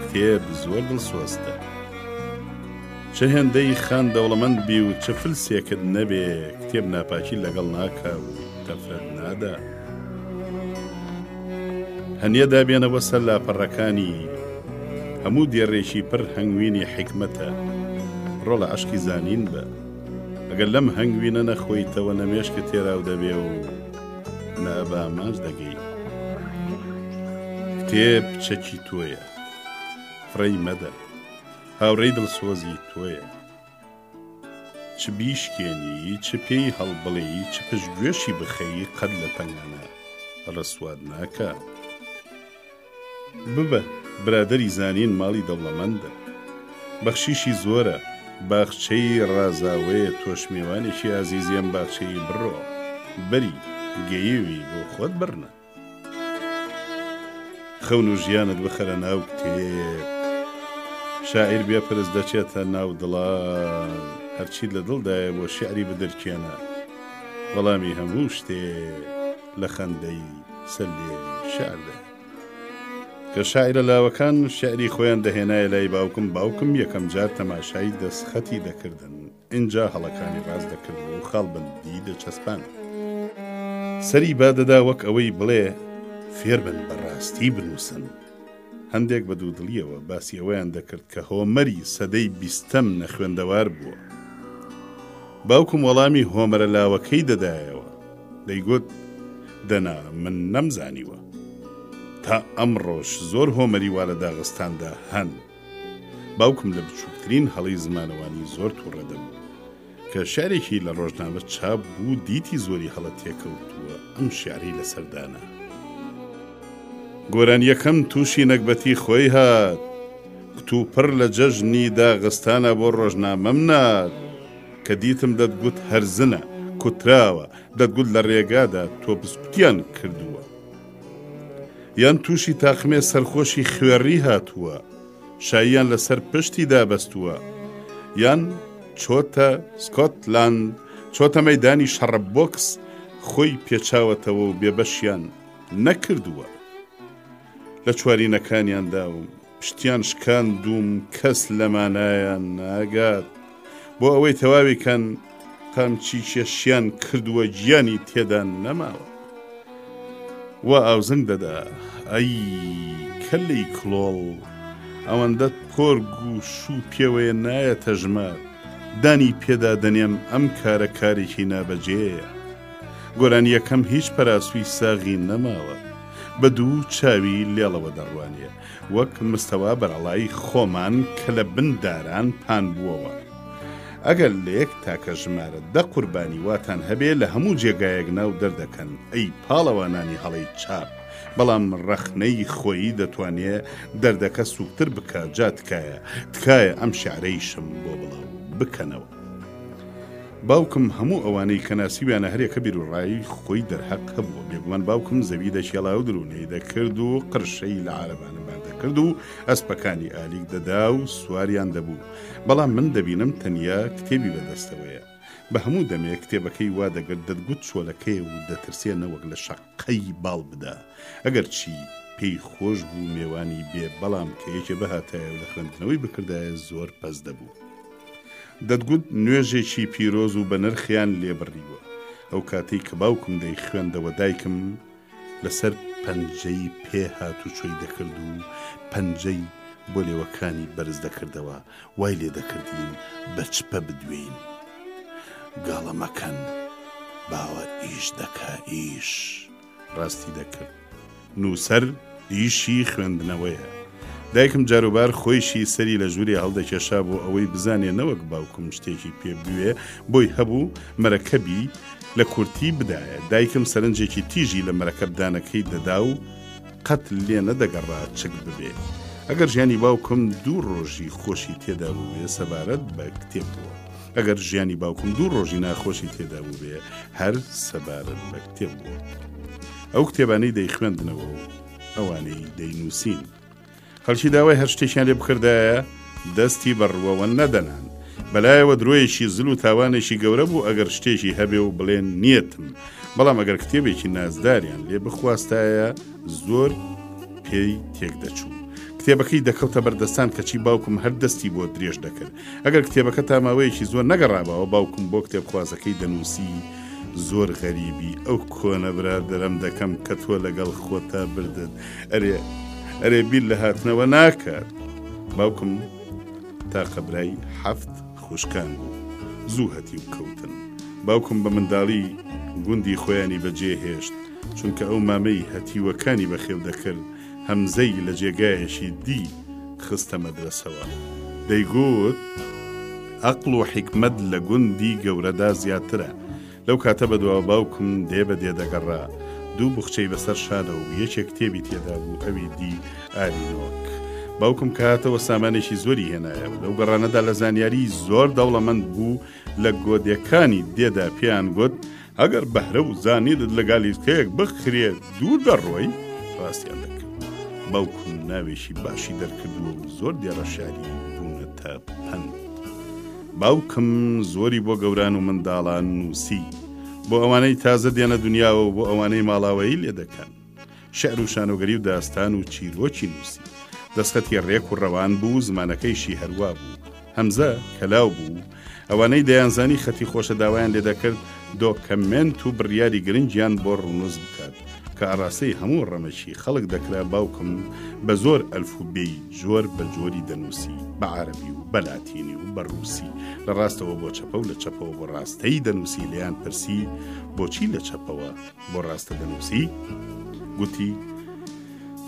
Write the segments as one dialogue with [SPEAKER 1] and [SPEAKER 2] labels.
[SPEAKER 1] کتێب زۆر دڵسۆزتە. چ هێندەی خان دەوڵەمەند بی و چ فلسێکت نەبێ، کتێب ناپاکی لەگەڵ ناکا و تەفرەت نادا. هەنیە دابێنەوە سەر لاپەڕەکانی، هەموو دێڕێکی پڕ هەنگوینی حیکمەتە. بڕۆ لە عەشقی زانین بە. ئەگەر لەم هەنگوینە نەخۆیتەوە نە مێشکت تێراو دەبێ و نا بە ئامانج دەگەی. کتێب چەکی تۆیە. فڕێی مەدە. هاوڕێی دڵسۆزی تۆیە. چ بیشکێنی، چ پێی هەڵبڵێی، چ پشتگوێشی بخەی قەت لە تەنگانە ڕسوات ناکا. ببە برادەری زانین ماڵی دەوڵەمەندە بەخشیشی زۆرە باخچەی ڕازاوەیە تۆش مێوانێکی ئازیزی ئەم باخچەی بڕۆ بەری گێیوی بۆ خۆت بڕنە خەون و ژیانت بخەرە ناو کتێب شاعیر بێ پرس دەچێتە ناو دڵان هەرچیت لە دڵدایە بۆ شعری بدرکێنە وەڵامی هەموو شتێ. لە خەندەی سەر لێوی شیعر دەهێنا. کە شاعیرە لاوەکان شیعری خۆیان دەهێنایە لای باوکم، باوکم یەکەم جار تەماشای دەستخەتی دەکردن، ئینجا هەڵەکانی ڕاست دەکرد و خاڵبەندی دەچەسپاند. سەری بادەدا وەک ئەوەی بڵێ، فێربن بە ڕاستی بنووسن. هەندێک بە دوودڵییەوە باسی ئەوەیان دەکرد کە هۆمەری سەدەی بیستەم نەخوێندەوار بووە. باوکم وەڵامی هۆمەرە لاوەکەی دەدایەوە، دەیگوت، دەنا من نەمزانیوە. تا ئەمڕۆش زۆر هۆمەری وا لە داغستاندا هەن. باوکم لە بچووکترین هەڵەی زمانەوانی زۆر تووڕە دەبوو. کە شیعرێکی لە ڕۆژنامە چاپ بوو دیتی زۆری هەڵە تێکەوتووە ئەم شیعرەی لەسەر دانا. گۆرانییەکەم تووشی نەگبەتی خۆی هات، کتوپڕ لە جەژنی داغستانە بۆ ڕۆژنامەم نارد، کە دیتم دەتگوت هەرزنە، کوتراوە، دەتگوت لە ڕێگادا تۆ بسکوتیان کردووە. یان تووشی تاقمێ سەرخۆشی خوێڕی هاتووە. شاییان لەسەر پشتی دابەستووە، یان چۆتە سکۆتلاند، چۆتە مەیدانی شەڕە بۆکس، خۆی پێچاوەتەوە و بێبەشیان نەکردووە. لە چوارینەکانیانداوم، پشتیان شکاندووم، کەس لەمانایان ناگات. بۆ ئەوەی تەواوی کەن قامچی کێشیان کردووە گیانی تێدا نەماوە و ئاوزنگ دەدا ئەی کەلەی کلۆڵ ئەوەندە پۆر گوش و پێوەیە نایە تەژمار دانی پێدا دەنێم ئەم کارە کارێکی نابەجێە گۆرانیەکەم هیچ پەراسوی ساغی نەماوە بە دوو چاوی لێڵەوە دەڕوانیە وەک مستەوا بەرەڵای خۆمان کە لە بن داران پان بووەوە. ئەگەر لە یەک تاکە ژمارە دە قوربانی واتان هەبێ لە هەموو جێگایەک ناو دەردەکەن ئەی پاڵەوانانی هەڵەی چاپ بەڵام ڕەخنەی خۆیی دەتوانێ دەردەکە سووکتر بکا جا تکایە تکایە ئەم شعرەیشم بۆ بڵاو بکەنەوە. باوکم هەموو ئەوانەی کە ناسیویانە هەریەکە بیروڕای خۆی دەرهەق هەبووە، بێگومان باوکم زەوی دەکێڵا و درونەی دەکرد و قرشەی لە عارەبانە باردەکرد و ئەسپەکانی ئالیک دەدا و سواریان دەبوو، بەڵام من دەبینم تەنیا کتێبی بەدەستەوەیە. بە هەموو دەمێک کتێبەکەی وا دەگرت دەتگوت چۆلەکەیە و دەترسێ نەوەک لە شەققەی باڵ بدا، ئەگەر چی پێی خۆش بوو مێوانی بێ، بەڵام کە یەکێ بهاتایە و لە خوێندنەوەی بکردایە زۆر پەس دەبوو. دەتگوت نوێژێکی پیرۆز و بەنرخیان لێ بڕیوە. ئەو کاتەی کە باوکم دەیخوێندەوە دایکم لەسەر پەنجەی پێ هاتوچۆی دەکرد و پەنجەی بۆ لێوەکانی بەرز دەکردەوە وای لێ دەکردین بە چپە بدوێین. گاڵە مەکەن باوە ئیش دەکا ئیش. ڕاستی دەکرد نووسەر ئیشی خوێندنەوەیە. دایکم جاروبار خۆیشی سەری لە ژوورێ هەڵدەکێشا بۆ ئەوەی بزانێ نەوەک باوکم شتێکی پێ بوێ بۆی هەبوو مەرەکەبی لە کورتی بدایە دایکم سەرنجێکی تیژی لە مەرەکەبدانەکەی دەدا و قەت لێ نەدەگەڕا چک ببێ ئەگەر ژیانی باوکم دوو ڕۆژی خۆشی تێدا بووێ سەبارەت بە کتێب بووە ئەگەر ژیانی باوکم دوو ڕۆژی ناخۆشی تێدا بووێ هەر سەبارەت بە تێبووە. ئەو کتێبانەی دەیخوێندنەوە و ئەوانەی دەینووسین. خەلکی داوای هەر شتێکیان لێ بکردایە دەستی بە ڕووەوە نەدەنان. بەلایەوە درۆیەکی زل و تاوانێکی گەورە بوو ئەگەر شتێکی هەبێ و بڵێن نیەتم. بەڵام ئەگەر کتێبێکی نازداریان لێ بخواستایە زۆر پێی تێک دەچوو. کتێبەکەی دەکەوتە بەردەستان کەچی باوکم هەر دەستی بۆ درێژ دەکرد. ئەگەر کتێبەکە تا ماوەیەکی زۆر نەگەڕابەوە باوکم بۆ کتێبخوازەکەی دەنووسی زۆر غەریبی ئەو کۆنە برادەرم دەکەم کە تۆ لەگەڵ خۆتا بردن ئەرێ ئەرێ بیر لە هاتنەوە ناکات باوکم تا قەبرای حەفت خوشکان بوو زوو هەتی و کەوتن باوکم بە منداڵی گوندی خۆیانی بەجێ هێشت چونکە ئەو مامەی هەتیوەکانی بەخێو دەکرد هەمزەی لە جێگایەکی دی خستە مەدرەسەوە، دەیگوت، ئەقڵ و حیکمەت لە گوندی گەورەدا زیاترە. لەو کاتە بەدوا باوکم دێ بە دێ دەگەڕا. دوو بوخچەی بەسەر شانە و یەکێ کتێبی تێدا بوو ئەوی دی ئارینۆک. باوکم کە هاتەوە سامانێکی زۆری هێنایەوە. لەو گەڕانەدا لە زانیاریی زۆر دەوڵەمەند بوو لە گۆدێکانی دێدا پێیان گوت، ئەگەر بەهرە و زانینت لە گالیسکەیەک بکرێت دوور دەڕۆی ڕاستیان دەکرد باوکم ناوێکی باشی دەرکردووە و زۆر دێڕە شاری بوونەتە پەند باوکم زۆری بۆ گەوران و منداڵان نووسی بۆ ئەوانەی تازە دێنە دنیاوە و بۆ ئەوانەی ماڵاوایی لێ دەکەن شعر و شانۆگەری و داستان و چیرۆکی نووسی. دەسخەتی ڕێک و ڕەوان بوو، زمانەکەیشی هەروا بوو. هەمزە کەلاو بوو. ئەوانەی دەیانزانی خەتی خۆشە داوایان لێ دەکرد دۆکەمێنت و بڕیاری گرنگیان بۆ ڕوونووس بکات. کە ئاڕاستەی هەموو ڕەمەکی خەڵک دەکرا باوکم بە زۆر ئەلف و بێی جۆر بە جۆری دەنووسی، بە عارەبی و بە لاتینی و بە ڕووسی، لە ڕاستەوە بۆ چەپە و لە چەپەوە بۆ ڕاستەی دەنووسی لێیان پرسی بۆچی لە چەپەوە؟ بۆ ڕاستە دەنووسی؟ گوتی،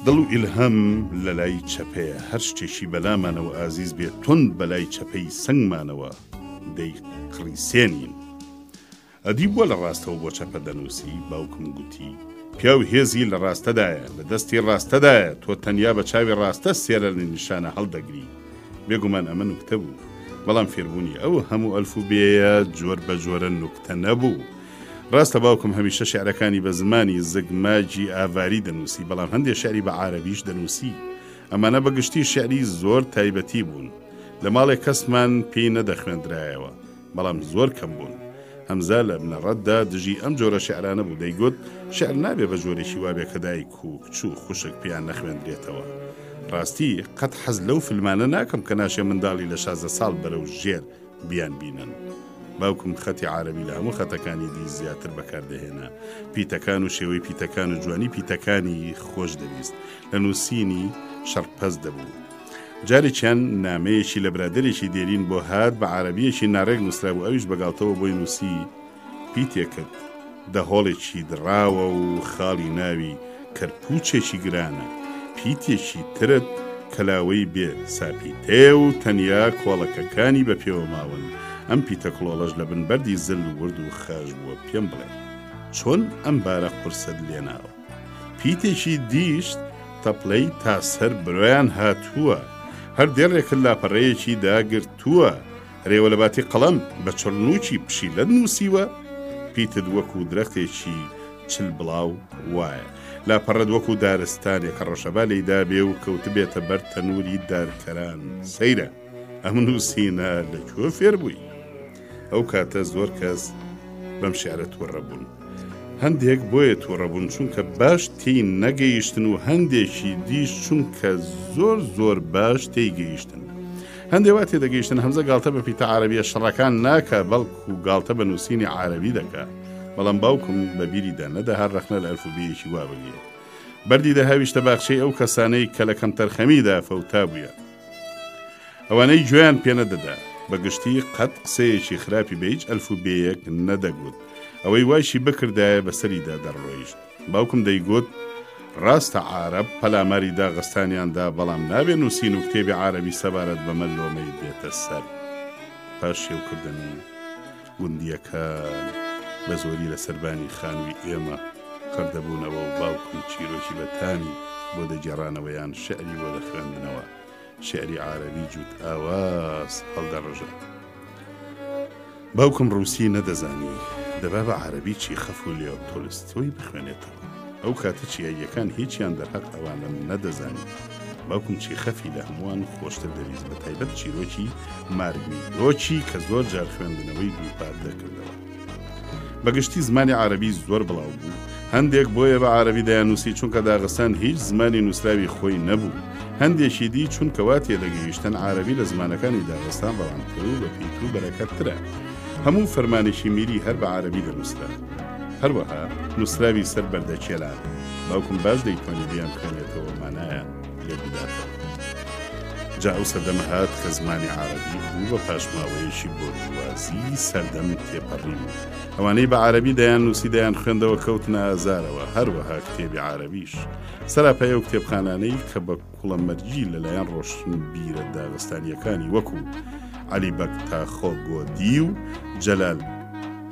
[SPEAKER 1] دڵ و ئیلهام لە لای چەپەیە، هەر شتێکی بەلامانەوە ئازیز بێ توند بە لای چەپەی سنگمانەوە دەیقڕیسێنین. ئەدی بۆ لە ڕاستەوە بۆ چەپە دەنووسی؟ باوکم گوتی، پیاو هێزی لە ڕاستەدایە، لە دەستی ڕاستەدایە، تۆ تەنیا بە چاوی ڕاستە سێرە لە نیشانە هەڵدەگری. بێگومان ئەمە نوکتە بوو، بەڵام فێربوونی ئەو هەموو ئەلفوبێیە جۆر بە جۆرە نوکتە نەبوو. ڕاستە باوکم هەمیشە شعرەکانی بە زمانی زگ ماجی ئاڤاری دەنووسی، بەڵام هەندێ شعری بە عارەبیش دەنووسی. ئەمانە بە گشتی شعری زۆر تایبەتی بوون. لە ماڵێ کەسمان پێی نەدەخوێندرایەوە، بەڵام زۆر کەم بوون. هەمزە لە بنەڕەتدا دژی ئەم جۆرە شعرانە بوو، دەیگوت شعر نابێ بە جۆرێکی وا بێ کە دایک و کچ و خوشک پێیان نەخوێندرێتەوە. ڕاستی قەت حەز لەو فیلمانە ناکەم کە ناشێ منداڵی لە شازدە ساڵ بەرەو ژێر بیان بینن. باوکم خەتی عارەبی لە هەموو خەتەکانی دی زیاتر بەکار دەهێنا. پیتەکان و شێوەی پیتەکان و جوانی پیتەکانی خۆش دەویست. لە نووسینی شەڕ پەست دەبوو. جارێکیان نامەیەکی لە برادەرێکی دێرین بۆ هات بە عارەبییەکی ناڕێک نووسرابوو ئەویش بەگاڵتەوە بۆی نووسی، پی تێکرد، دەهۆڵێکی دڕاوە و خاڵی ناوی کەرپووچێکی گرانە، پیتێکی ترت کەلاوەی بێ ساپیتەیە و تەنیا کۆڵەکەکانی بە پێوە ماون، ئەم پیتە کڵۆڵەش لە بن بەردی زل ورد و خاش بووە، پێم بڵێ چۆن ئەم بارە قورسەت لێ ناوە؟ پیتێکی دیشت تەپڵەی تا سەر برۆیان هاتووە، هەر دێڕێکت لاپەڕەیەکی داگرتووە، رێوە لە باتی قەڵەم بە چڕنووکی پشیلەت نووسیوە، پیتت وەکوو درەختێکی چل بڵاو وایە، لاپەڕەت وەکوو دارستانێکە ڕەشەبا لێی دابێ و کەوتبێتە بەر تەنووری دارکەران، سەیرە ئەم نووسینە لە کوێ فێر بووی؟ ئەو کاتە زۆر کەس بەم شیعرە تووڕە بوون. هەندێک بۆیە تووڕە بوون چونکە باش تێی نەگەیشتن و هەندێکی دیش چونکە زۆر زۆر باش تێی گەیشتن. هەندێ وا تێدەگەیشتن هەمزە گاڵتە بە پیتە عارەبیە شڕەکان ناکا بەڵکو گاڵتە بە نووسینی عارەبی دەکا بەڵام باوکم بە بیری دا نەدا هەر ڕەخنە لە ئەلفوبێیەکی وا بگرێ بەردی دەهاویشتە باخچەی ئەو کەسانەی کە لە کەمتەرخەمی دا فەوتا بوویان ئەوانەی گوێیان پێ نەدەدا بە گشتی قەت قسەیەکی خراپی بە هیچ ئەلفوبێیەک نەدەگوت ئەوەی وایشی بکردایە بە سەریدا دەڕۆیشت باوکم دەیگوت، ڕاستە عارەب پەلاماری داغستانیان دا بەڵام نابێ نووسین و کتێبی عارەبی سەبارەت بەمە لۆمەی بێتە سەر. پاش شێوکردن گوندیەکە بە زۆری لە سەربانی خانووی ئێمە کڕدەبوونەوە و باوکم چیرۆکی بە تامی بۆ دەگێڕانەوەیان شعری بۆ دەخوێندنەوە. شعری عارەبی جووت ئاواز هەڵدەڕژا. باوکم ڕووسی نەدەزانی، دەبا بە عارەبی چی خەف و لێو تۆلستۆی بخوێنێتەوە. ئەو کاتە چیاییەکان هیچیان دەرهەق ئەوانم نەدەزانی. باوکم چی خەفی لە هەمووان خۆشتر دەویست بە تایبەت چیرۆکی مارگوی دۆکی کە زۆر جار خوێندنەوەی دووپات دەکردەوە. بە گشتی زمانی عارەبی زۆر بڵاو بوو، هەندێک بۆیە بە عارەبی دەیاننووسی چونکە داغستان هیچ زمانی نووسراوی خۆی نەبوو، هەندێکی دی چونکە وا تێدەگەیشتن عارەبی لە زمانەکانی داغستان ڕەوانتر و بە پیت و بەرەکەتترە. هەموو فەرمانێکی میری هەر بە عارەبی دەنووسرا. هەروەها نووسراوی سەر بەردە کێلان باوکم باش دەیتوانی بیانخوێنێتەوە مانایان. لێکبداتەوە. جا ئەو سەردەمە هات کە زمانی عارەبی بوو بە پاشماوەیەکی بۆرژوازی سەردەم تێپەڕی و ئەوانەی بە عارەبی دەیان نووسی دەیان خوێندەوە کەوتنە ئازارەوە هەروەها کتێبی عارەبیش سەراپای ئەو کتێبخانانەی کە بە کوڵەمەرگی لەلایەن ڕۆشن بیرە داغستانیەکانی وەکو علی بەکتاخۆگۆدی و جەلال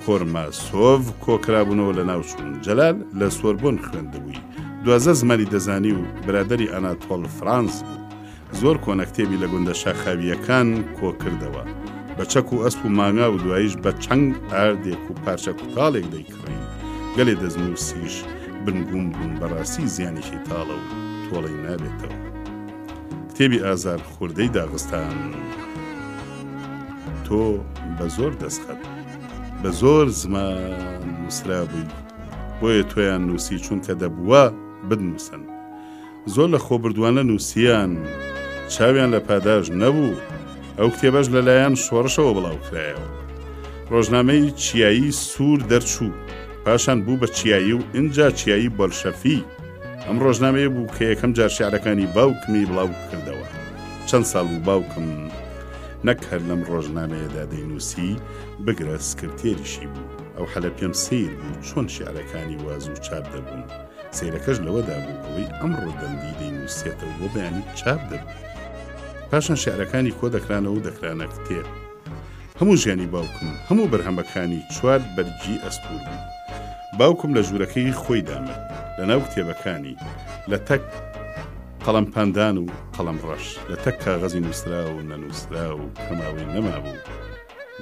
[SPEAKER 1] کۆرماسۆڤ کۆکرابوونەوە لە ناو چوون. جەلال لە سۆربۆن خوێندبووی. دوازدە زمانی دەزانی و برادەری ئاناتۆڵ فرانز بوو. زۆر کۆنە کتێبی لە گوندە شاخاوییەکان کۆکردەوە. بە چەک و ئەسپ و ماگا و دواییش بە چنگ ئاردێک و پارچە کوتاڵێک دەیکڕی. گەلێ دەستنووسیش بن گووم بوون. بەڕاستی زیانێکی تاڵە و تۆڵەی نابێتەوە. کتێبی ئازارخوردەی داغستان تۆ بە زۆر دەستخەت. بە زۆر زمان نووسرابووی بۆیە تۆیان نووسی چونکە دەبووە بنووسن زۆر لە خۆبردووانە نووسیان چاویان لە پاداش نەبوو ئەو کتێبەش لەلایەن شۆڕشەوە بڵاوکرایەوە ڕۆژنامەی چیایی سوور دەرچوو پاشان بوو بە چیایی و ئینجا چیایی بەلشەفی ئەم ڕۆژنامەیە بوو کە یەکەم جار شعرەکانی باوکمی بڵاو کردەوە چەند ساڵ بوو باوکم نەک هەر لەم ڕۆژنامەیەدا دەینوسی بگرە سکرتێریشی بوو ئەو حەلە پێم سیر بوو چۆن شعرەکانی واز و چاپ دەبوون سیرەکەش لەوەدا بوو ئەوەی ئەم ڕۆدەندی دەینوسێتەوە بۆ بەیانی چاپ دەبوو پاشان شعرەکانی کۆ دەکرانەوە دەکرانە کتێب هەموو ژیانی باوکم هەموو بەرهەمەکانی چوار بەرگی ئەستوور بوو. باوکم لە ژوورەکەی خۆیدا مرد. لەناو کتێبەکانی، لە تەک قەڵەمپاندان و قەڵەمڕەش، لە تەک کاغەزی نووسراو و نەنووسراو کە ماوەی نەمابوو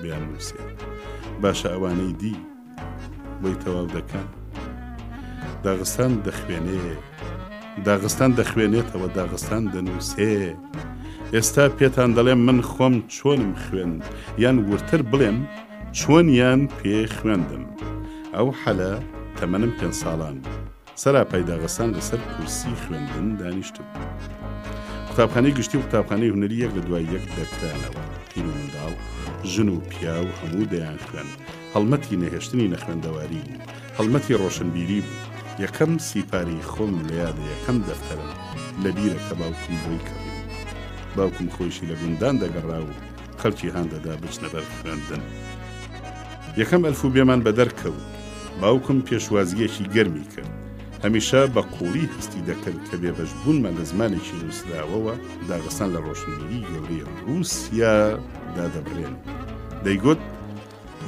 [SPEAKER 1] بیاننووسێ. باشە ئەوانەی دی؟ بۆی تەواو دەکەن داغستان دەخوێنێ داغستان دەخوێنێتەوە داغستان دەنووسێ ئێستا پێتان دەڵێم من خۆم چۆنم خوێن یان ورتر بڵێم چۆنیان پێ خوێندم ئەو حەلە تەمەنم پێ ساڵان بوو سەراپای داغستان لەسەر کورسی خوێندن دانیشتم. قوتابخانەی گشتی و قوتابخانەی هونەری یەک لە دوای یەک دەرکرانەوە پیر و منداڵ ژن و پیا و هەموو دەیان خوێن هەڵمەتی نەهێشتنی نەخوێندەواری بوو هەڵمەتی ڕۆشنبیری بوو یەکەم سیپاری خۆم لە یادە یەکەم دەفتەرم لە بیرە کە باوکم بۆی کڕی باوکم خۆیشی لە گوندان دەگەڕا و خەلکی هان دەدا بچنە بەر خوێندن. یەکەم ئەلف و بێمان بە دەرکەوت باوکم پێشوازیەکی گەرمی کرد. هەمیشە بە قوڵی هەستی دەکرد کە بێبەش بوونمان لە زمانێکی نووسراوەوە داغستان لە ڕۆشنبیری گەورەی ڕووسیا دادەبرێن دەیگوت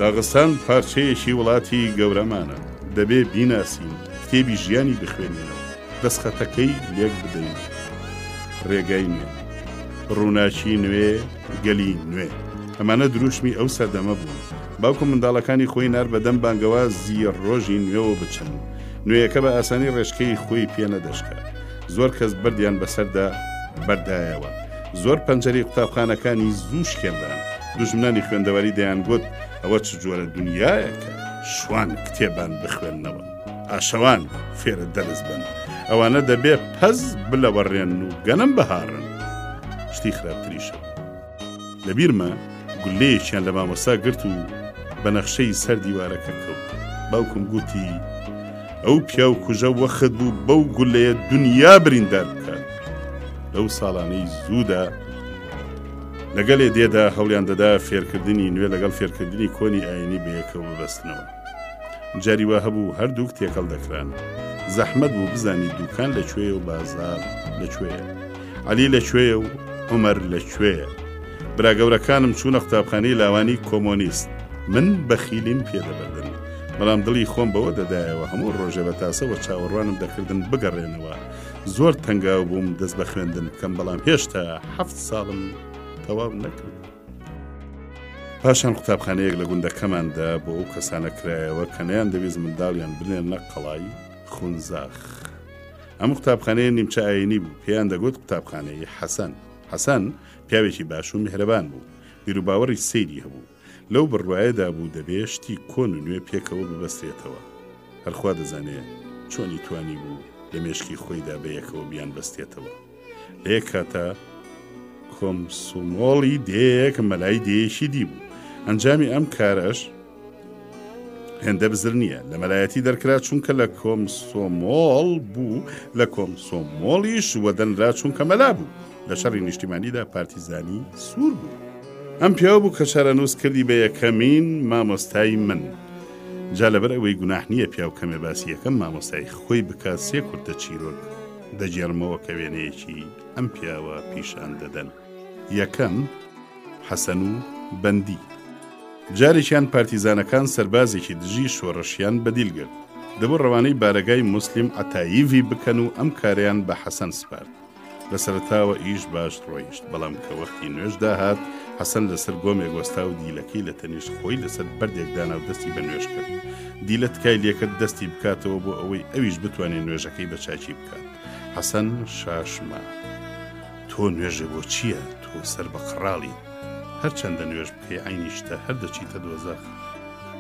[SPEAKER 1] داغستان پارچەیەکی وڵاتی گەورەمانە، دەبێ بیناسین، کتێبی ژیانی بخوێنینەوە، دەستخەتەکەی لێک بدەین. ڕێگای نوێ. ڕووناکی نوێ، گەلی نوێ. ئەمانە درووشمی ئەو سەردەمە بوون. باوکم منداڵەکانی خۆی نارد بە دەم بانگەوازی ڕۆژی نوێوە بچن. نوێیەکە بە ئاسانی ڕێچکەی خۆی پێ نەدەشکا. زۆر کەس بەردیان بەسەردا بەردایەوە. زۆر پەنجەرەی قوتابخانەکانی زوو شکێنران. دوژمنانی خوێندەواری دەیانگوت ئەوە چ جۆرە دونیایەکە؟ شوان کتێبان بخوێننەوە. پاشەوان فێرە دەرس بن. ئەوانە دەبێ پەز بلەوەڕێن و گەنم بهاڕن. شتی خراپتریشە. لەبیرمە گوللەیەکیان لە مامۆستا گرت و بە نەخشەی سەر دیوارەکە کەوت. باوکم گوتی، ئەو پیاو کوژە وەخت بوو بەو گوللەیە دونیا بریندار بکات. لەو ساڵانەی زوودا لەگەلێ دێدا هەوڵیان دەدا فێرکردنی نوێ لەگەڵ فێرکردنی کۆنی ئاینی بەیەکەوە ببەستنەوە. جاری وا هەبوو هەردووک تێکەڵ دەکران. زەحمەت بوو بزانی دووکان لە کوێیە و بازار لە کوێیە. عەلی لە کوێیە و عومەر لە کوێیە؟ برا گەورەکانم چوونە قوتابخانەی لاوانی کۆمۆنیست. من بەخیلیم پێ دەبردن. بەڵام دڵی خۆم بەوە دەدایەوە هەموو ڕۆژێ بە تاسەوە چاوەڕوانم دەکردن بگەڕێنەوە. زۆر تەنگاو بووم دەست بە خوێندن بکەم بەڵام هێشتا هەفت ساڵم تەواو نەکرد. پاشان قوتابخانەیەک لە گوندەکەماندا بۆ ئەو کەسانە کرایەوە کە نەیان دەویست منداڵیان بنێنە قەڵای خونزاخ. ئەم قوتابخانەیە نیمچە ئاینی بوو پێیان دەگوت قوتابخانەی حەسەن حەسەن پیاوێکی باش و میهرەبان بوو بیروباوەڕی سەیری هەبوو لەو بڕوایەدا بوو دەبێ شتی کۆن و نوێ پێکەوە ببەسترێتەوە هەرخوا دەزانێ چۆنی توانی بوو لە مێشکی خۆیدا بەیەکەوە بیان بەستێتەوە لە یەک کاتە کۆمسومۆڵی دێک مەلای دێشی دی بوو ئەنجامی ئەم کارەش هێندە بزر نییە لە مەلایەتی دەرکرا چونکە لە کۆمسۆمۆڵ بوو لە کۆمسۆمۆڵیش وەدەنرا چونکە مەلا بوو لە شەڕی نیشتیمانیدا پارتیزانی سوور بوو ئەم پیاو بوو کە چارەنووس کردی بە یەکەمین مامۆستای من جا لەبەر ئەوەی گوناح نییە پیاو کەمێ باسی یەکەم مامۆستای خۆی بکات سێ کورتە چیرۆک دەگێڕمەوە کە وێنەیەکی ئەم پیاوە پیشان دەدەن. یەکەم، حەسەن و بەندی. جارێکیان پارتیزانەکان سەربازێکی دژی شۆڕشیان بە دیل گرت. دەبوو ڕەوانەی بارەگای موسلیم عەتاییڤی بکەن و ئەم کارەیان بە حەسەن سپارد. لە سەرەتاوە ئیش باش ڕۆیشت، بەڵام کە وەختی نوێژ داهات، حەسەن لەسەر گۆمێک وەستا و دیلەکەی لە تەنیشت خۆی لەسەر بەردێک دانا و دەستی بە نوێژ کرد. دیلە تکای لێ کرد دەستی بکاتەوە بۆ ئەوەی ئەویش بتوانێ نوێژەکەی بە چاکی بکات. حەسەن شاشما. تۆ نوێژێ بۆ چییە تۆ سەر بە قڕاڵی هەرچەندە نوێژ بکەی عینی شتە هەر دەچیتە دۆزەخ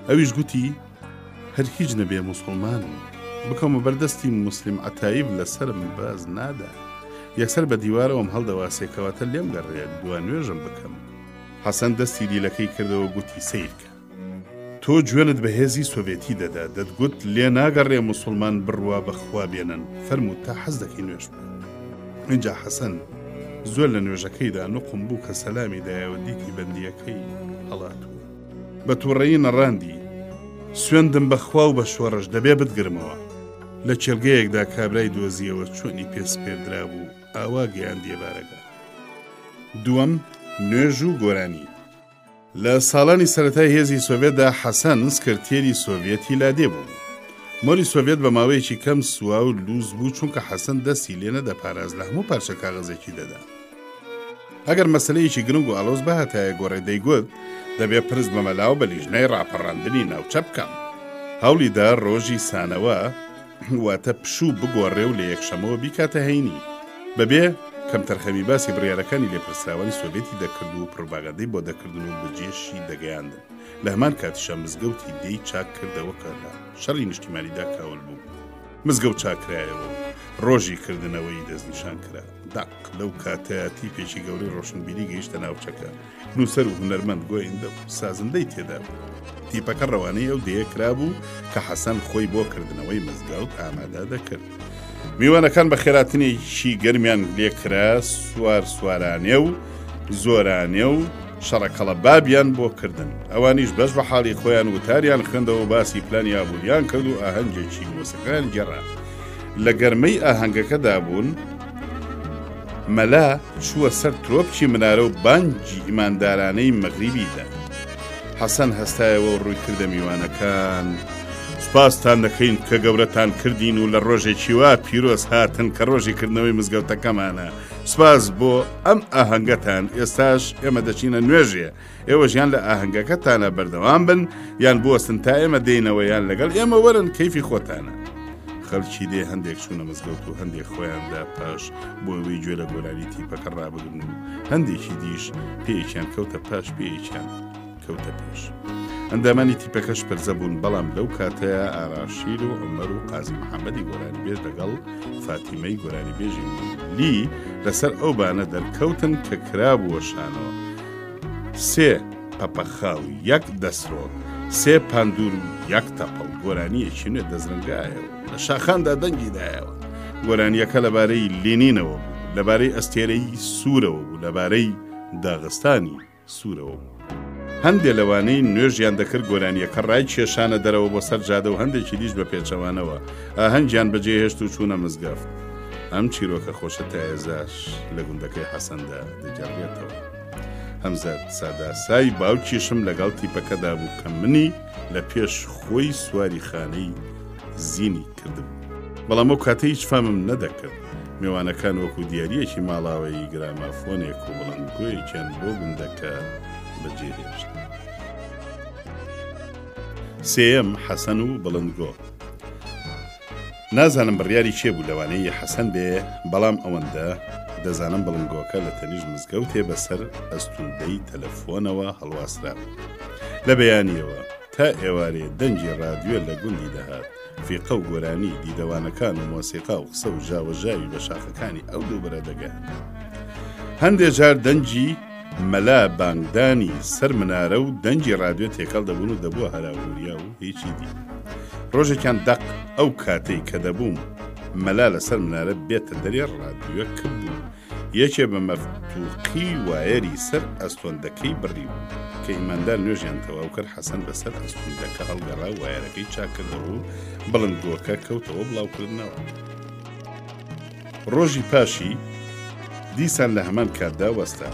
[SPEAKER 1] ئەویش گوتی هەر هیچ نەبێ موسڵمانم بکەمە بەردەستی موسلیم عتایب لەسرم باز نادا یەکسەر بە دیوارەوەم هەڵدەواسێکەوەتە لێم گەڕێت دو نوێژم بکەم حەسەن دەستی دیلەکەی کردەوە گوتی سیرکە تۆ جوێنت بە هێزی سۆڤێتی دەدا، دەتگوت لێ ناگەڕێ موسوڵمان بڕوا بە خوا بێنن، فەرموو تا حەز دەکەی نوێژ بکە. ئینجا حەسەن زۆر لە نوێژەکەیدا نوقم بوو کە سەلامی دایەوە دیتی بەندییەکەی هەڵاتووە. بە تووڕەیی نەڕاندی، سوێندم بە خوا و بە شۆڕش دەبێ بتگرمەوە. لە کێلگەیەکدا کابرای دۆزییەوە چۆنی پێ سپێردرا بوو، ئاوا گەیاندییە بارەگا. دووەم، نوێژ و گۆرانی. لە ساڵانی سەرەتای هێزی سۆڤێتدا حەسەن سکرتێری سۆڤێتی لادێ بوو. مۆری سۆڤێت بە ماوەیەکی کەم سووا و لووس بوو چونکە حەسەن دەستی لێ نەدەپاراست لە هەموو پارچە کاغەزێکی دەدا. ئەگەر مەسەلەیەکی گرنگ و ئاڵۆز بهاتایە گۆڕێ دەیگوت دەبێ پرس بە مەلا و بە لیژنەی ڕاپەڕاندنی ناوچە بکەم. هەوڵیدا ڕۆژی سانەوە، واتە پشوو بگۆڕێ و لە یەکشەمەوە بیکاتە هەینی. بەبێ کەمتەرخەمی باسی بڕیارەکانی لێپرسراوانی سۆڤێتی دەکرد و پڕوپاگەندەی بۆ دەکردن و بەجێشی دەگەیاندن. لە هەمان کاتیشا مزگەوتی دێی چاک کردەوە کە لە شەڕی نیشتیمانیدا کاول بوو. مزگەوت چاک کرایەوە و ڕۆژی کردنەوەی دەستنیشان کرا. دەق لەو کاتەیە تیپێکی گەورەی ڕۆشنبیری گەیشتە ناوچەکە نووسەر و هونەرمەند گۆیندە سازندەی تێدا بوو تیپەکە ڕەوانەی ئەو دەیە کرابوو کە حەسەن خۆی بۆ کردنەوەی مزگەوت ئامادا دەکرد میوانەکان بە خێراتنێکی گەرمیان لێکرا سوار سوارانێ و زۆرانێ و شەڕەکەڵە بابیان بۆ کردن ئەوانیش بەش بە حاڵی خۆیان وتاریان خوێندەوە باسی پلانی ئابووریان کرد و ئاهەنگێکی مۆسیقیان گەڕا لە گەرمەی ئاهەنگەکەدا بوون، مەلا چووە سەر ترۆپکی منارە و بانگی ئیماندارانەی مەغریبی دا. حەسەن هەستایەوە و ڕووی کردە میوانەکان، سوپاستان دەکەین کە گەورەتان کردین و لە ڕۆژێکی وا پیرۆز هاتن کە ڕۆژی کردنەوەی مزگەوتەکەمانە، سوپاس بۆ ئەم ئاهەنگەتان، ئێستاش ئێمە دەچینە نوێژێ. ئێوەش یان لە ئاهەنگەکەتانە بەردەوام بن یان بوەستن تا ئێمە دێنەوە یان لەگەڵ ئێمە وەرن کەیفی خۆتانە. خەلکی دێ هەندێک چوونە مزگەوت و هەندێک خۆیاندا پاش بۆەوەی گوێ لە گۆرانی تیپەکە ڕابگرن و هەندێکی دیش پێیان کەوتە پاش پێیان کەوتە پێش. ئەندامانی تیپەکەش پرزە بوون بەڵام لەو کاتەیە ئاراشیر و عمەر و قازی محەممەدی گۆرانی بێت لەگەڵ فاتیمەی گۆرانی بێژی لی لەسەر ئەو بانە دەرکەوتن کە کرابووە شانەوە. سێ پەپە خاو یەک دەسرۆ سێ پاندور و یەک تەپەڵ گۆرانیەکی نوێ دەزرنگایەوە لە شاخاندا دەنگی دایەوە گۆرانیەکە لەبارەی لێنینەوە بوو لەبارەی ئەستێرەی سوورەوە بوو لەبارەی داغستانی سوورەوە بوو. هەندێ لەوانەی نوێژیان دەکرد گۆرانیەکە ڕای کێشانە دەرەوە بۆ سەر جادە و هەندێکی دیش بە پێچەوانەوە ئاهەنگیان بەجێهێشت و چوونە مزگەفت ئەم چیرۆکە خۆشە تایێزاش لە گوندەکەی حەسەندا. دەگەڕێتەوە. هەمزە ساداسای باوکیشم لەگەڵ تیپەکەدا بوو کە منی لە پێش خۆی سواری خانەی زینی کردم. بەڵام ئەو کاتە هیچ فامم نەدەکرد. مێوانەکان وەکو دیاریەکی ماڵاوایی گرامافۆنێک و بڵندگۆیەکیان بۆ گوندەکە بەجێهێشت. سێیەم حەسەن و بڵندگۆ. نازانم بڕیاری کێ بوو لەوانەیە ی حەسەن بێ بەڵام ئەوەندە دەزانم بڵندگۆکە لە تەنیشت مزگەوتێ بە سەر ئەستوندەی تەلەفۆنەوە هەڵواسرابوو لە بەیانیەوە تا ئێوارێ دەنگی ڕادیۆ لە گوندی دەهات فیقە و گۆرانی دیدەوانەکان و مۆسیقا و قسە و ژاوەژاوی بە شاخەکانی ئەو دووبەرە دەگەهەندا هەندێ جار دەنگی مەلا بانگدانی سەر منارە و دەنگی ڕادیۆ تێکەڵ دەبوون و دەبووە هەراوهوریا و هیچی دی ڕۆژێکیان دەق ئەو کاتەی کە دەبووم مەلا لەسەر منارە بێتە دەرێ ڕادیۆ کپ بوو یەکێ بە مەفتوقی وایەری سەر ئەستۆندەکەی بڕی و کە ئیماندار نوێژیان تەواو کرد حەسەن بەسەر ئەستوندەکە هەڵگەڕا وایەرەکەی چاکردەوە و بڵندگۆکە کەوتەوە بڵاوکردنەوە. ڕۆژی پاشی دیسان لە هەمان کاتدا وەستا.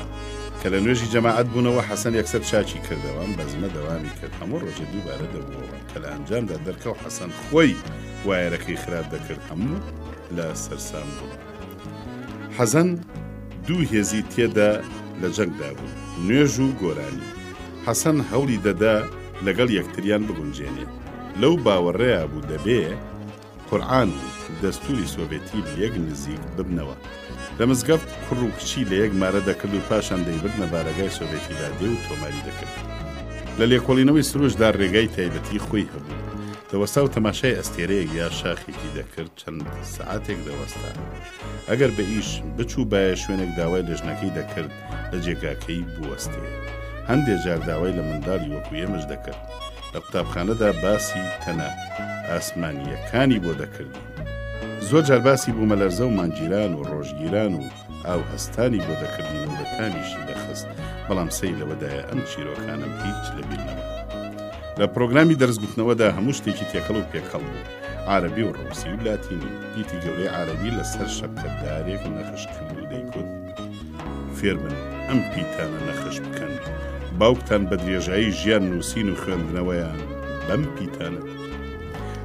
[SPEAKER 1] کە لە نوێژی جەماعەت بوونەوە حەسەن یەکسەر چاکی کردەوە، ئەم بەزمە دەوامی کرد، هەموو ڕۆژێ دووبارە دەبووەوە، کە لە ئەنجامدا دەرکەوت حەسەن خۆی وایەرەکەی خراپ دەکرد، هەموو لا سەرسام بوون. حەسەن دوو هێزی تێدا لە جەنگدا بوو، نوێژ و گۆرانی. حەسەن هەوڵی دەدا لەگەڵ یەکتریان بگونجێنێ، لەو باوەڕەیا بوو دەبێ، قورعان و دەستوری سۆڤێتی لە یەک نزیک ببنەوە. لە مزگەفت کوڕ و کچی لە یەک مارە دەکرد و پاشان دەیبردنە بارەگای سۆڤێتی لادێ و تۆماری دەکرد. لە لێکۆڵینەوەی سروشدا رێگای تایبەتی خۆی هەبوو. دەوەستا و تەماشای ئەستێرەیەک یا شاخێکی دەکرد چەند سەعاتێک دەوەستا. ئەگەر بە ئیش بچووبایە شوێنێک داوای لە ژنەکەی دەکرد لە جێگاکەی بوەستێ. هەندێ جار داوای لە منداڵی وەکو ئێمەش دەکرد. لە قوتابخانەدا باسی تەنە ئاسمانییەکانی بۆ دەکردین. زۆر جار باسی بوومەلەرزە و مانگیران و ڕۆژگیران و ئاو هەستانی بۆ دەکردین و بە تامیشی دەخست بەڵام سەی لەوەدایە ئەم چیرۆکانم هیچ لە بیرنەوە. لە پرۆگرامی دەرزگوتنەوەدا هەموو شتێکی تێکەڵ و پێکەڵ بوو عربی و ڕوسی و لاتینی پیتی گەورەی عربی لەسەر شەپکە دارێک نەخش کرد و دەیکوت فێربن ئەم پیتانە نەخش بکەن. باوکتان بە درێژایی ژیان نووسین و خوێندنەوەیان بەم پیتانە بوو.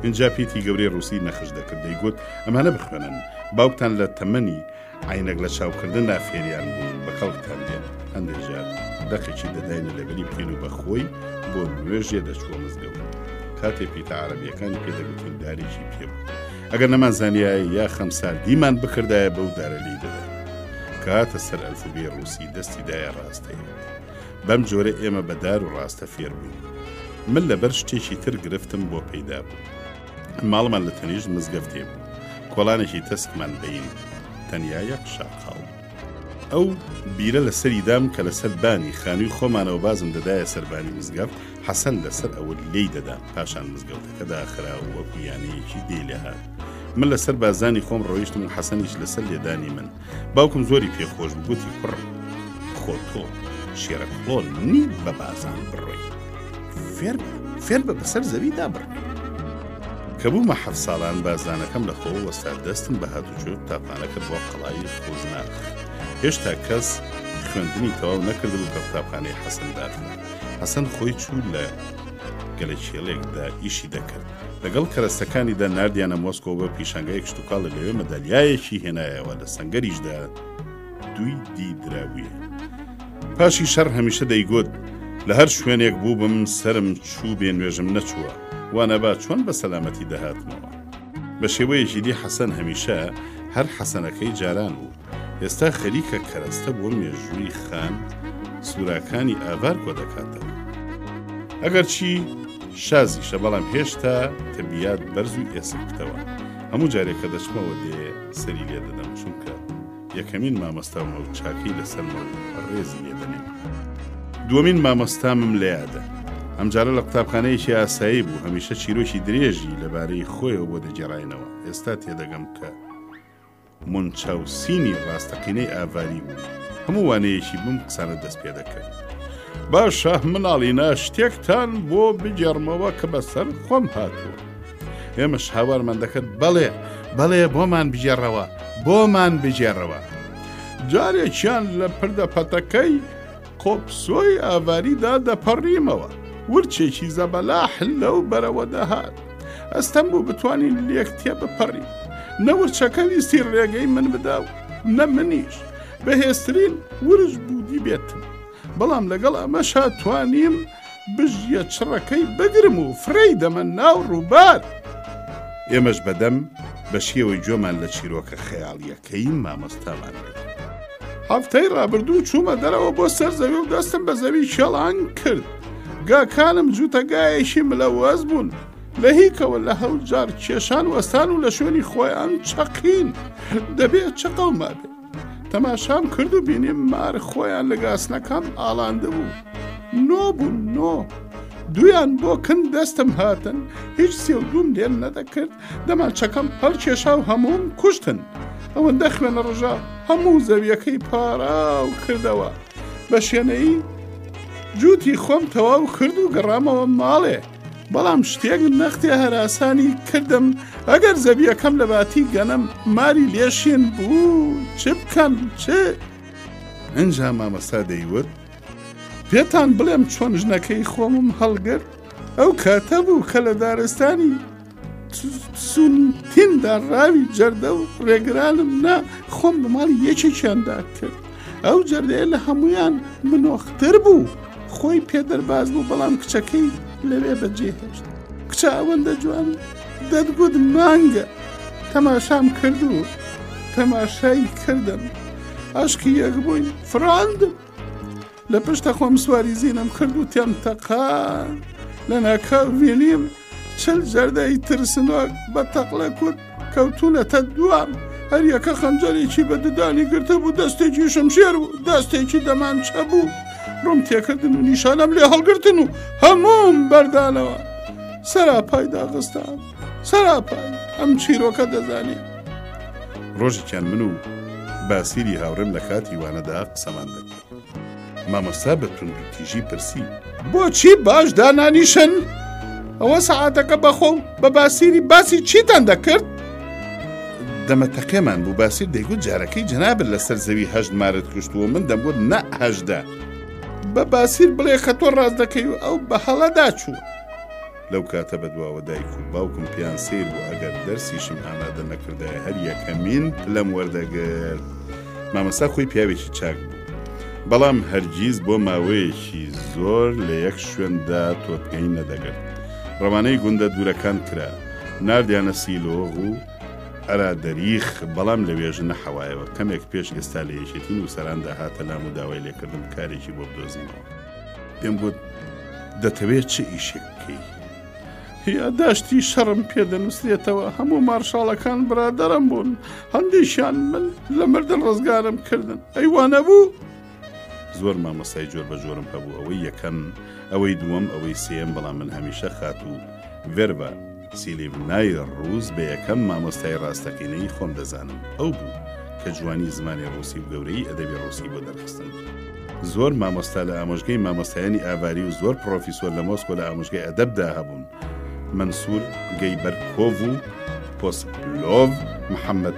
[SPEAKER 1] ئینجا پیتی گەورەی ڕووسی نەخش دەکرد دەیگوت ئەمانە بخوێنن. باوکتان لە تەمەنی عەینەک لە چاوکردندا فێریان بوون بە کەڵکتان دێن. هەندێ جار دەقێکی دەداینە لەبەری بکەین و بە خۆی بۆ نوێژێ دەچووە مزگەوت. کاتێ پیتە عەرەبییەکانی پێ دەگوتین دارێکی پێ بوو. ئەگەر نەمانزانیایە یا خەمساردیمان بکردایە بەو دارە لی دەدا کاتە سەر ئەلفوبێ ڕووسی دەستی دایە ڕاستەیە بەم جۆرە ئێمە بە دار و ڕاستە فێر بووین من لەبەر شتێکی تر گرفتم بۆ پەیدا بوو ماڵمان لە تەنیشت مزگەفتێ بوو کۆڵانێکی تەسکمان بین تەنیا یەک شاقاڵ ئەو بیرە لە سەری دام کە لە سەر بانی خانووی خۆمانەوە بازم دەدایە سەر بانی مزگەفت، حەسەن لە سەر ئەوەت لێی دەدا، پاشان مزگەوتەکە داخرا و وەکوو یانەیەکی دێ لێ هات. من لە سەر بازدانی خۆم ڕۆیشتم و حەسەنیش لە سەر لێدانی من. باوکم زۆری پێ خۆش بوو، گوتی، کوڕم! خۆ تۆ، شێرە کڵۆل، نیت بە بازان بڕۆی. فێر فێر بە بەسەر زەوی دابڕ کە بوومە حەف ساڵان بازدانەکەم لە خۆ وەستا دەستم بە هاتوچۆ تاپانەکە بۆ قەڵایی خۆزنان هێشتا کەس خوێندنی تەواو نەکردبوو کە قوتابخانەی حەسەن داخن حەسەن خۆی چوو لە گەلە کێڵێکدا ئیشی دەکرد لەگەڵ کەرەستەکانیدا نردیانە مۆسکۆ بە پیشانگای کشتتوکاڵە لەوێ مەدالیایەکی هێنایەوە لە سنگەریشدا دووی دی دراویە. پاشی شەڕ هەمیشە دەیگوت، لە هەر شوێنێک بووبم سەرم چووبێ نوێژم نەچووە، وا نەبا چۆن بە سەلامەتی دەهاتمەوە. بە شێوەیەکی دی حەسەن هەمیشە هەر حەسەنەکەی جاران بوو. ئێستا خەریکە کەرەستە بۆ مێژووی خان سوراکانی ئاڤار کۆدەکاتەوە. ئەگەرچی شازیشە بەڵام هێشتا تەبیات بەرز و ئێسک پتەوە. هەموو جارێ کە دەچمەوە دێ. سەری لێ دەدەم چونکە یەکەمین مامۆستامە و چاکەی لەسەرمە و ڕێزی لێ دەنێم دووەمین مامۆستامم لە یادە ئەمجارە لە قوتابخانەیەکی ئاسایی بوو هەمیشە چیرۆکی درێژی لەبارەی خۆیەوە بۆ دەگێڕاینەوە ئێستا تێدەگەم کە مونچاوسینی ڕاستەقینەی ئاڤاری بوو هەموو وانەیەکی بم قسانە دەست پێ دەکرد باشە مناڵینە شتێکتان بۆ بگێڕمەوە کە بەسەر خۆم هاتووە ئێمەش هاوارمان دەکرد بەڵێ بەڵێ بۆمان بگێڕەوە بۆمان بگێڕەوە جارێکیان لە پردە پەتەکەی قۆپسۆی ئاواریدا دەپەڕیمەوە ورچێکی زەبەلاح لەو بەرەوە دەهات ئەستەم بوو بتوانین لێک تێ بپەڕی نەورچەکە ویستی ڕێگەی من بدا و نە منیش بەهێسترین ورج بوودی بێتم بەڵام لەگەڵ ئەمەشا توانیم بژیە چڕەکەی بگرم و فڕێی دەمە ناو ڕووبار. ئێمەش بەدەم بە شێوەی گوێمان لە چیرۆکە خەیاڵییەکەی مامۆستامان گرت. هەفتەی ڕابردوو چوومە دەرەوە بۆ سەر زەوی و دەستم بە زەوی کێڵان کرد. گاکانم جووتە گایەکی ملەوەز بوون. لە هیکەوە لە هەوت جار کێشان وەستان و لە شوێنی خۆیان چەقین. دەبێ چ قەوما بێ. تەماشام کرد و بینیم مار خۆیان لە گاسنەکان ئاڵاندەبوو نۆ بوون نۆ دویان بۆ کن دەستم هاتن هیچ سێ دوم لێن نەدەکرد دەمان چەکەم پەڵ کێشا و هەمووم کوشتن ئەوەندە خوێنە ڕژە هەموو زەویەکەی پارا و کردەوە بە شوێنەی جووتی خۆم تەواو کرد و گەڕامەوە ماڵێ بەڵام شتێک نەختێ هەراسانی کردم ئەگەر زەبیەکەم لە باتی گەنم ماری لێشین بوو چ بکەم چ ئەجا مامەستا دەیوت پێتان بڵێم چۆن ژنەکەی خۆمم هەڵگرت ئەو کاتە بوو کە لە دارستانی سون تیندا ڕاوی جەردە و ڕێگرانم نا خۆم لە ماڵی یەکێکیاندا کرد ئەو جەردەیە لە هەمویان منۆختر بوو خۆی پێدەرباز بوو بەڵام کچەکەی لەوێ بەجێهێشت کچە ئەوەندە جوان دەتگوت مانگە تەماشام کرد و تەماشای کردم ئاشکی یەک بووین فراند لە پشتە خۆم سواری زینم کرد و تێم تەقان لە ناکاو بینیم چل جەردەی ترسنۆک بە تەقلە کورد کەوتونەتە دوام هەریەکە خەنجەرێکی بە ددانی گرتە بوو دەستێکی شمشێر و دەستێکی دەمانچە بوو ڕوم تێکردن و نیشانم لێ هەڵگرتن و هەموم بەردانەوە سەراپای داغستان سەراپای ئەم چیرۆکە دەزانێت ڕۆژێکیان من و باسیری هاوڕێم لە کاتی وانەدا قسەمان دەکرد مامۆستا بە توندوتیژی پرسی بۆچی باش دانانیشن؟ ئەوە سەعاتەکە بەخۆم بە باسیری باسی چیتان دەکرد؟ دەمەتەقێمان بوو باسیر دەیگوت جارەکەی جەنابن لەسەر زەوی هەشت مارت کوشتووە من دەمگوت نە هەشدە بە باسیر بڵێ خە تۆ ڕاست دەکەی و ئەو بە هەڵەدا چوو. لەو کاتە بەدواوە دایک و باوکم پێیان سەیر بوو ئەگەر دەرسیشم ئامادە نەکردایە هەر یەکەمین پلەم وەردەگرت. مامۆستا خۆی پیاوێکی چاک بوو. بەڵام هەرگیز بۆ ماوەیەکی زۆر لە یەک شوێندا تۆتگەی نەدەگرت. ڕەوانەی گوندە دوورەکان کرا. ناردیانە سیلۆغ و ئەرا دەریخ، بەڵام لەوێش نەحەوایەوە. کەمێک پێش ئێستا لە یەکێتی نووسەراندا هاتە لام و داوای لێکردم کارێکی بۆ بدۆزینەوە. پێم گوت دەتەوێت چ ئیشێک بکەی یاداشتی شەڕم پێدەنووسێتەوە هەموو مارشاڵەکان برادەرم بوون هەندێکیان من لە مردن ڕزگارم کردن ئەیوانە بوو زۆر مامەسای جۆر بە جۆرم هەبوو ئەوەی یەکەم ئەوەی دووەم ئەوەی سێم بەڵام من هەمیشە خاتوو ڤێربە سیلیڤنای ڕووس بە یەکەم مامۆستای ڕاستەقینەی خۆم دەزانم ئەو بوو کە جوانی زمانی ڕووسی و گەورەیی ئەدەبی ڕووسی بۆ دەرخستم. زۆر مامۆستا لە ئامۆژگەی مامۆستایانی ئاڤاری و زۆر پڕۆفیسۆر لە مۆسکۆ لە ئامۆژگای ئەدەبدا هەبوون، مەنسوور گەیبەرکۆڤ و پۆسپلۆڤ محەمەد،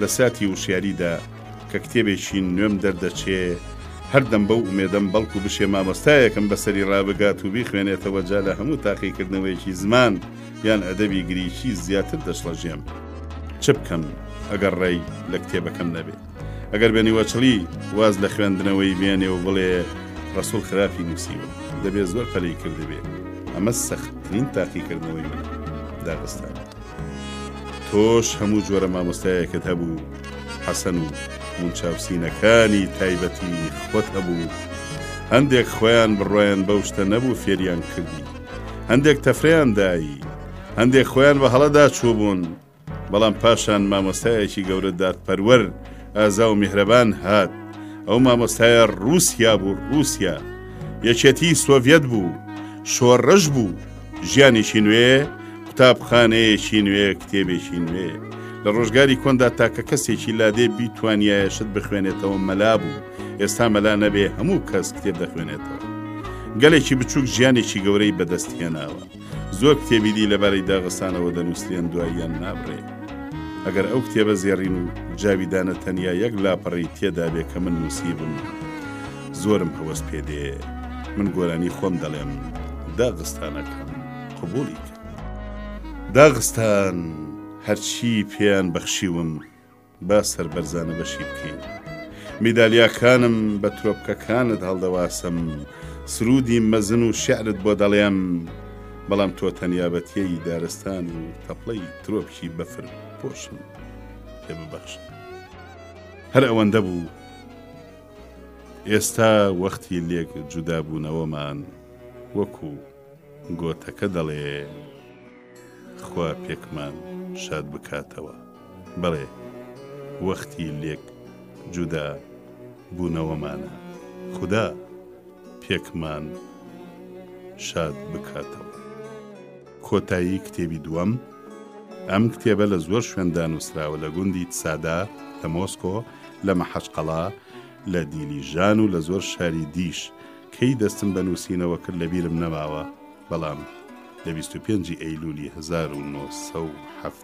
[SPEAKER 1] لە ساتی وشیاریدا کە کتێبێکی نوێم دەردەچێ، هەردەم بەو ئومێدەم بەڵکو بشێ مامۆستایەکم بەسەری ڕابگات و بیخوێنێتەوە جا لە هەموو تاقیکردنەوەیەکی زمان یان ئەدەبی گریکی زیاتر دەشڵەژێم. چ بکەم ئەگەر ڕێی لە کتێبەکەم نەبێ؟ ئەگەر بێ نیوەچڵی واز لە خوێندنەوەی بێنێ و بڵێ ڕەسووڵ خراپی نووسیوە، دەبێ زۆر پەلەی کردبێ. ئەمە سەختترین تاقیکردنەوەی منە. داغستان. تۆش هەموو جۆرە مامۆستایەکت هەبوو حەسەن و مونچاوسینەکانی تایبەتی خۆت هەبوو هەندێک خۆیان بڕۆیان بەو شتە نەبوو فێریان کردی هەندێک تەفریان دایی هەندێک خۆیان بە هەڵەدا چوبوون بەڵام پاشان مامۆستایەکی گەورە دادپەروەر ئازا و میهرەبان هات ئەو مامۆستایە رووسیا بوو رووسیا یەکێتی سۆڤەت بوو شۆڕش بوو ژیانێکی نوێ، قوتابخانەیەکی نوێ، کتێبێکی نوێ. لە ڕۆژگاری کۆندا تاکە کەسێکی لادێ بیتوانایە شت بخوێنێتەوە مەلا بوو، ئێستا مەلا نەبێ هەموو کەس کتێب دەخوێنێتەوە. گەلێکی بچووک ژیانێکی گەورەی بەدەست هێناوە. زۆر کتێبی دی لەبارەی داغستانەوە دەنووسرێن دواییان نابڕێ. ئەگەر ئەو کتێبە زێڕین و جاویدانە تەنیا یەک لاپەڕەی تێدابێ کە من نووسیبم، زۆرم هەوەس پێ دێ من گۆرانی خۆم دەڵێم داغستانەکەم قبوڵی کرد داغستان هەرچی پێیان بەخشیوم با سەربەرزانە بەشی بکەین میدالیاکانم بە ترۆپکەکانت هەڵدەواسم سرودی مەزن و شعرت بۆ دەڵێم بەڵام تۆ تەنیابەتیەی دارستان و تەپڵەی ترۆپکی بەفر پۆشم پێ ببەخشم هەر ئەوەندە بوو ئێستا وەختی لێک جودابوونەوەمان وەکو گۆتەکە دەڵێ خوا پێکمان شاد بکاتەوە بەڵێ وەختی لێک جودا بوونەوەمانە خدا پێکمان شاد بکاتەوە. کۆتایی کتێبی دووەم ئەم کتێبە لە زۆر شوێندا نووسراوە لە گوندی تسادا لە مۆسکۆ لە مەحەشقەڵا لە دیلیژان و لە زۆر شاری دیش کەی دەستم بە نووسینەوە کرد لەبیرم نەماوە بەڵام لە 25 ئەیلولی
[SPEAKER 2] 1970